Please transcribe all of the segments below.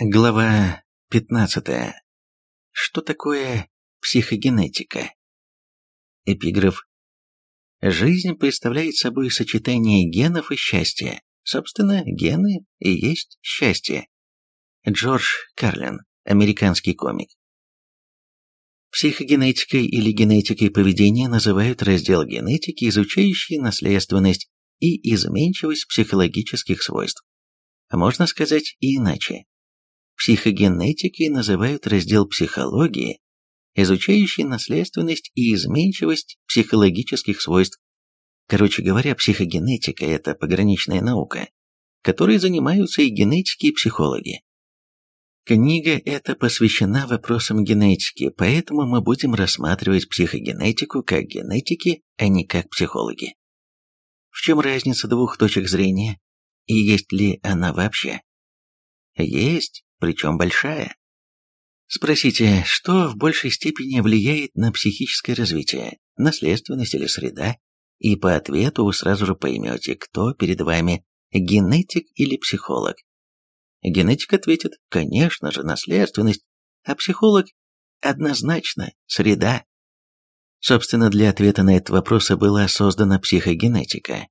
Глава 15. Что такое психогенетика? Эпиграф. Жизнь представляет собой сочетание генов и счастья. Собственно, гены и есть счастье. Джордж Карлин, американский комик. Психогенетикой или генетикой поведения называют раздел генетики, изучающий наследственность и изменчивость психологических свойств. Можно сказать и иначе. Психогенетикой называют раздел психологии, изучающий наследственность и изменчивость психологических свойств. Короче говоря, психогенетика – это пограничная наука, которой занимаются и генетики, и психологи. Книга эта посвящена вопросам генетики, поэтому мы будем рассматривать психогенетику как генетики, а не как психологи. В чем разница двух точек зрения? И есть ли она вообще? Есть, причем большая. Спросите, что в большей степени влияет на психическое развитие, наследственность или среда? И по ответу вы сразу же поймете, кто перед вами, генетик или психолог. Генетик ответит, конечно же, наследственность, а психолог однозначно среда. Собственно, для ответа на этот вопрос и была создана психогенетика.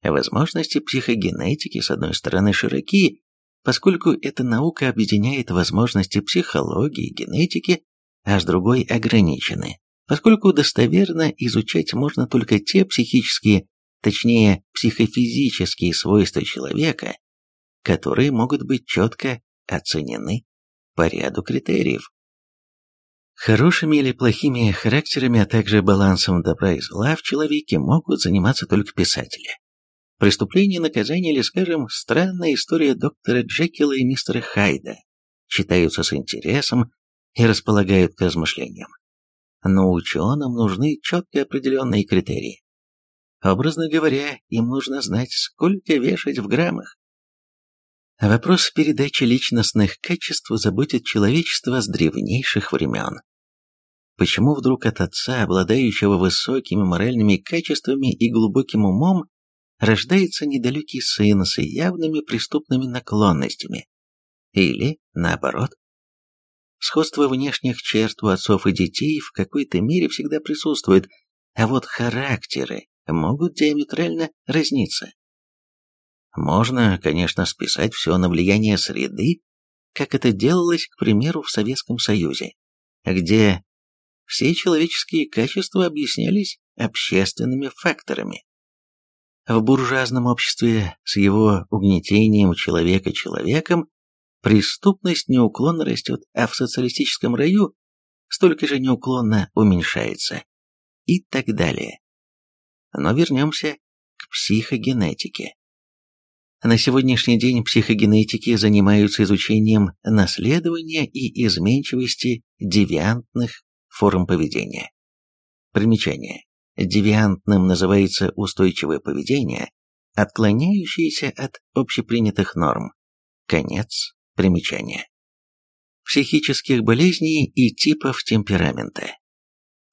Возможности психогенетики, с одной стороны, широки, поскольку эта наука объединяет возможности психологии, генетики, а с другой ограничены, поскольку достоверно изучать можно только те психические, точнее психофизические свойства человека, которые могут быть четко оценены по ряду критериев. Хорошими или плохими характерами, а также балансом добра и зла в человеке могут заниматься только писатели. Преступление, наказание или, скажем, странная история доктора Джекила и мистера Хайда читаются с интересом и располагают к размышлениям. Но ученым нужны четко определенные критерии. Образно говоря, им нужно знать, сколько вешать в граммах. Вопрос передачи личностных качеств заботит человечество с древнейших времен. Почему вдруг от отца, обладающего высокими моральными качествами и глубоким умом, рождается недалекий сын с явными преступными наклонностями? Или, наоборот, сходство внешних черт у отцов и детей в какой-то мере всегда присутствует, а вот характеры могут диаметрально разниться. Можно, конечно, списать все на влияние среды, как это делалось, к примеру, в Советском Союзе, где все человеческие качества объяснялись общественными факторами. В буржуазном обществе с его угнетением человека человеком преступность неуклонно растет, а в социалистическом раю столько же неуклонно уменьшается. И так далее. Но вернемся к психогенетике. На сегодняшний день психогенетики занимаются изучением наследования и изменчивости девиантных форм поведения. Примечание. Девиантным называется устойчивое поведение, отклоняющееся от общепринятых норм. Конец примечания. Психических болезней и типов темперамента.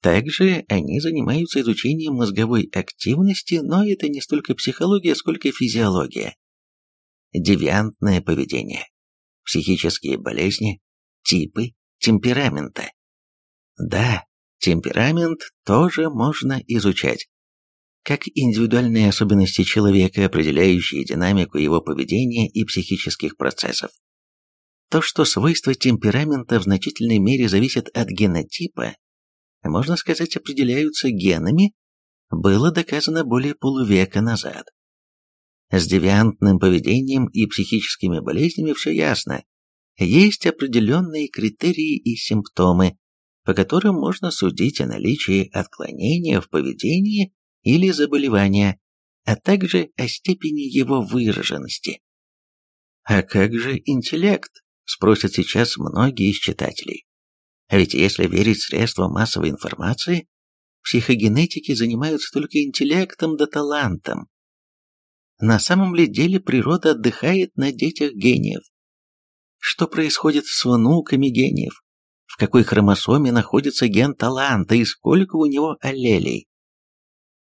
Также они занимаются изучением мозговой активности, но это не столько психология, сколько физиология девиантное поведение, психические болезни, типы темперамента. Да, темперамент тоже можно изучать, как индивидуальные особенности человека, определяющие динамику его поведения и психических процессов. То, что свойства темперамента в значительной мере зависят от генотипа, можно сказать, определяются генами, было доказано более полувека назад. С девиантным поведением и психическими болезнями все ясно. Есть определенные критерии и симптомы, по которым можно судить о наличии отклонения в поведении или заболевания, а также о степени его выраженности. А как же интеллект, спросят сейчас многие из читателей. А ведь если верить средствам массовой информации, психогенетики занимаются только интеллектом да талантом, на самом ли деле природа отдыхает на детях гениев? Что происходит с внуками гениев? В какой хромосоме находится ген таланта и сколько у него аллелей?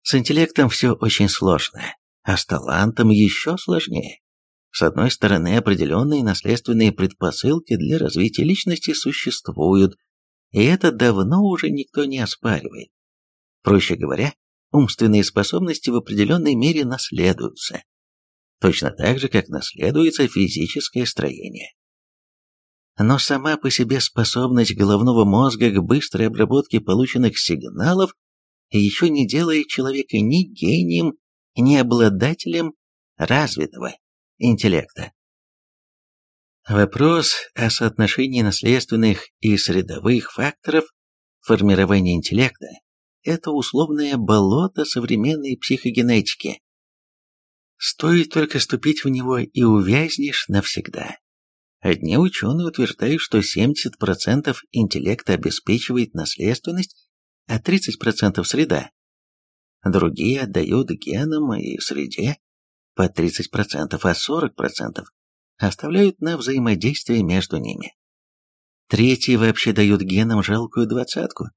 С интеллектом все очень сложно, а с талантом еще сложнее. С одной стороны, определенные наследственные предпосылки для развития личности существуют, и это давно уже никто не оспаривает. Проще говоря, умственные способности в определенной мере наследуются. Точно так же, как наследуется физическое строение. Но сама по себе способность головного мозга к быстрой обработке полученных сигналов еще не делает человека ни гением, ни обладателем развитого интеллекта. Вопрос о соотношении наследственных и средовых факторов формирования интеллекта – это условное болото современной психогенетики. Стоит только ступить в него и увязнешь навсегда. Одни ученые утверждают, что 70% интеллекта обеспечивает наследственность, а 30% среда. Другие отдают генам и среде по 30%, а 40% оставляют на взаимодействие между ними. Третьи вообще дают генам жалкую двадцатку,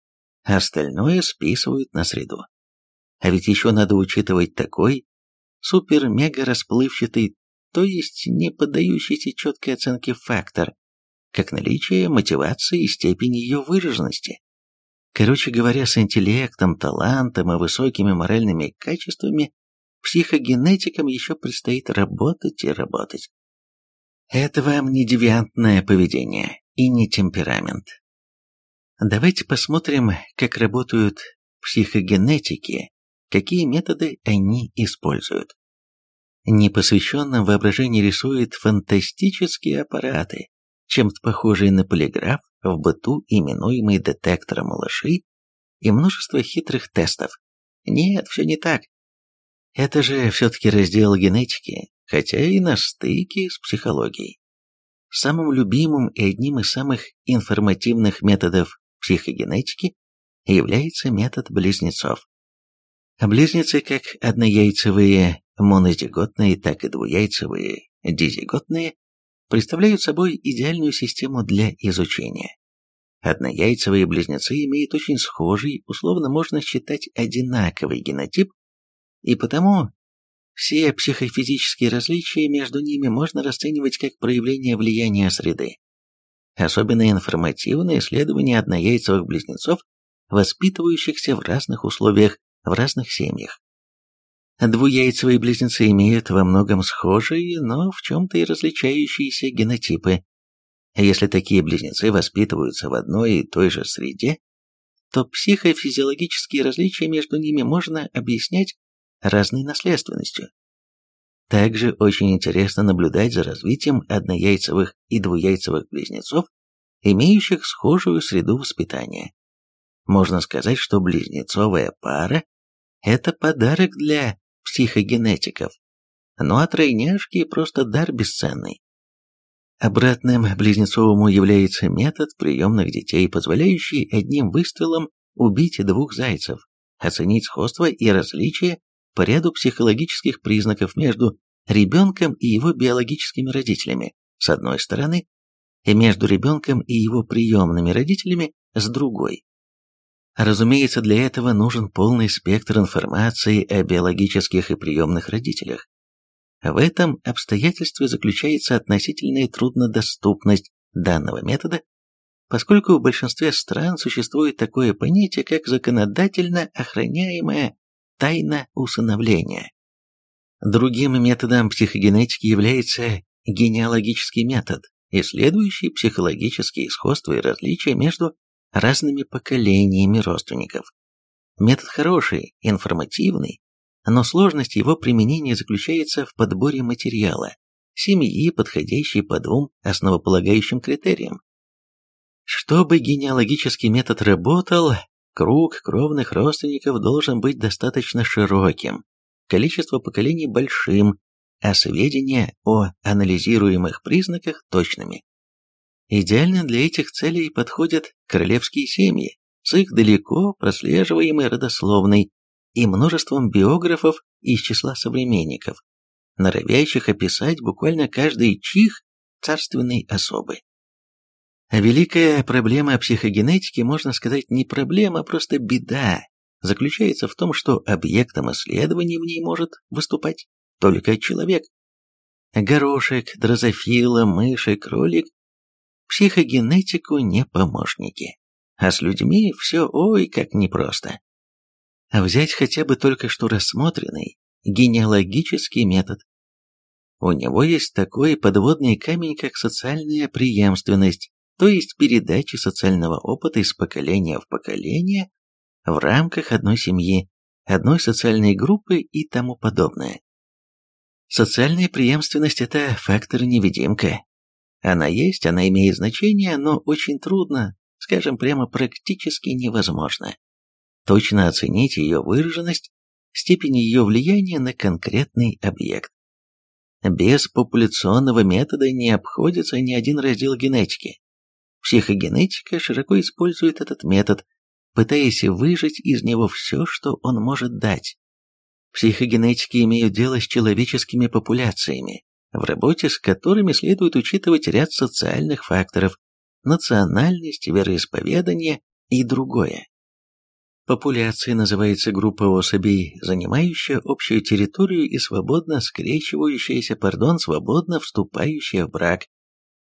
а остальное списывают на среду. А ведь еще надо учитывать такой супер-мега расплывчатый то есть не поддающийся четкой оценке фактор, как наличие мотивации и степень ее выраженности. Короче говоря, с интеллектом, талантом и высокими моральными качествами психогенетикам еще предстоит работать и работать. Это вам не девиантное поведение и не темперамент. Давайте посмотрим, как работают психогенетики, какие методы они используют. Непосвященным воображение рисует фантастические аппараты, чем-то похожие на полиграф, в быту именуемый детектором лжи, и множество хитрых тестов. Нет, все не так. Это же все-таки раздел генетики, хотя и на стыке с психологией. Самым любимым и одним из самых информативных методов психогенетики является метод близнецов. Близнецы, как однояйцевые монозиготные, так и двуяйцевые дизиготные, представляют собой идеальную систему для изучения. Однояйцевые близнецы имеют очень схожий, условно можно считать одинаковый генотип, и потому все психофизические различия между ними можно расценивать как проявление влияния среды. Особенно информативно исследование однояйцевых близнецов, воспитывающихся в разных условиях в разных семьях. Двуяйцевые близнецы имеют во многом схожие, но в чем-то и различающиеся генотипы. Если такие близнецы воспитываются в одной и той же среде, то психофизиологические различия между ними можно объяснять разной наследственностью. Также очень интересно наблюдать за развитием однояйцевых и двуяйцевых близнецов, имеющих схожую среду воспитания. Можно сказать, что близнецовая пара – это подарок для психогенетиков, ну а тройняшки – просто дар бесценный. Обратным близнецовому является метод приемных детей, позволяющий одним выстрелом убить двух зайцев, оценить сходство и различия по ряду психологических признаков между ребенком и его биологическими родителями, с одной стороны, и между ребенком и его приемными родителями, с другой. Разумеется, для этого нужен полный спектр информации о биологических и приемных родителях. В этом обстоятельстве заключается относительная труднодоступность данного метода, поскольку в большинстве стран существует такое понятие, как законодательно охраняемая тайна усыновления. Другим методом психогенетики является генеалогический метод, исследующий психологические сходства и различия между разными поколениями родственников. Метод хороший, информативный, но сложность его применения заключается в подборе материала, семьи, подходящей по двум основополагающим критериям. Чтобы генеалогический метод работал, круг кровных родственников должен быть достаточно широким, количество поколений большим, а сведения о анализируемых признаках точными. Идеально для этих целей подходят королевские семьи с их далеко прослеживаемой родословной и множеством биографов из числа современников, норовящих описать буквально каждый чих царственной особы. Великая проблема психогенетики, можно сказать, не проблема, а просто беда, заключается в том, что объектом исследований в ней может выступать только человек. Горошек, дрозофила, мыши, кролик психогенетику не помощники. А с людьми все ой как непросто. Взять хотя бы только что рассмотренный генеалогический метод. У него есть такой подводный камень, как социальная преемственность, то есть передача социального опыта из поколения в поколение в рамках одной семьи, одной социальной группы и тому подобное. Социальная преемственность – это фактор-невидимка. Она есть, она имеет значение, но очень трудно, скажем прямо практически невозможно. Точно оценить ее выраженность, степень ее влияния на конкретный объект. Без популяционного метода не обходится ни один раздел генетики. Психогенетика широко использует этот метод, пытаясь выжать из него все, что он может дать. Психогенетики имеют дело с человеческими популяциями, в работе с которыми следует учитывать ряд социальных факторов, национальность, вероисповедание и другое. Популяцией называется группа особей, занимающая общую территорию и свободно скрещивающаяся, пардон, свободно вступающая в брак.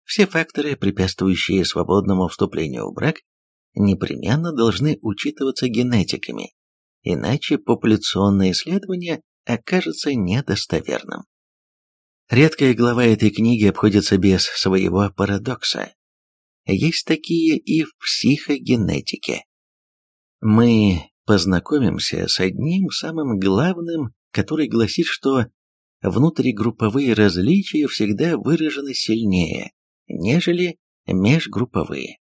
Все факторы, препятствующие свободному вступлению в брак, непременно должны учитываться генетиками, иначе популяционное исследование окажется недостоверным. Редкая глава этой книги обходится без своего парадокса. Есть такие и в психогенетике. Мы познакомимся с одним самым главным, который гласит, что внутригрупповые различия всегда выражены сильнее, нежели межгрупповые.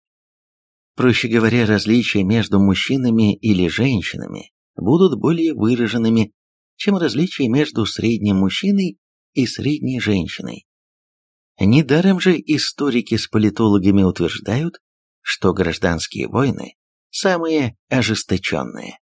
Проще говоря, различия между мужчинами или женщинами будут более выраженными, чем различия между средним мужчиной и средней женщиной. Недаром же историки с политологами утверждают, что гражданские войны самые ожесточенные.